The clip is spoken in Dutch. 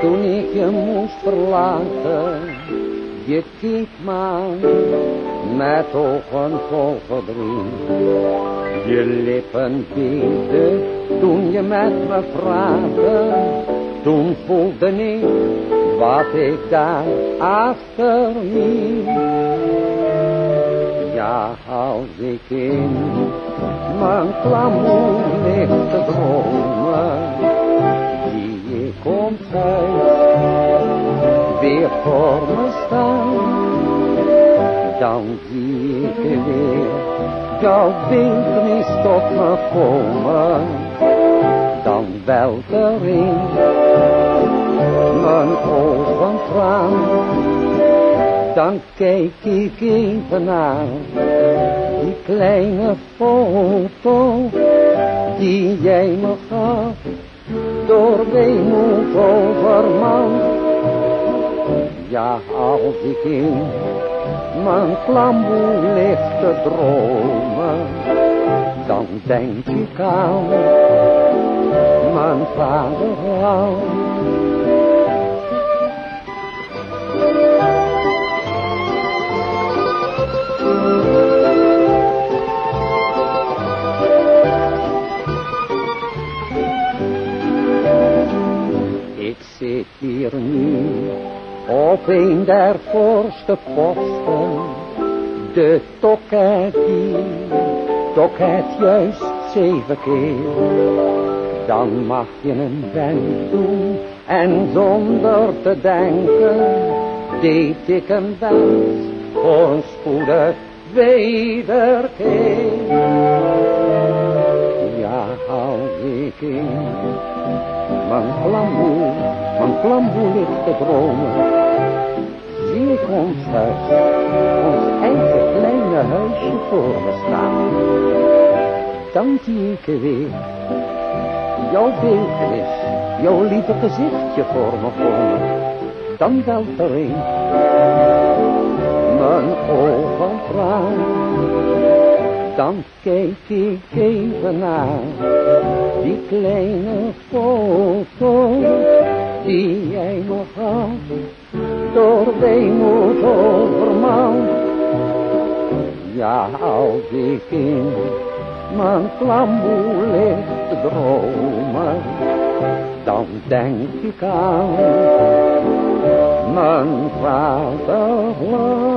toen ik je moest verlaten. Je keek me met ogen vol verdriet. Je lippen beefden toen je met me praatte. Toen voelde ik wat ik daar achterliet. Ja, als ik in mijn klamoer ligt te voor me staan. Dan zie ik weer jouw beeldnis tot me komen, dan welt er in mijn ogen traan. Dan kijk ik even naar die kleine foto die jij me gaf, door weemoed overman. Ja, als ik in mijn klamboe ligt te dromen, dan denk ik aan mijn vaderland. Ik zit hier nu op een der voorste posten, de tokketie, tokket juist zeven keer. Dan mag je een wenk doen en zonder te denken, deed ik een wens voor een spoedig wederkeer. Mijn klamboe, mijn klamboe ligt te dromen. Zie ik ons huis, ons eigen kleine huisje voor me staan. Dan zie ik weer jouw beeldenis, jouw lieve gezichtje voor me komen. Dan welt er een mijn ogen. Dan kijk ik even naar die kleine foto die jij nog had, door weemoed overman. Ja, als ik in mijn klamboe ligt te dromen, dan denk ik aan mijn vaderland.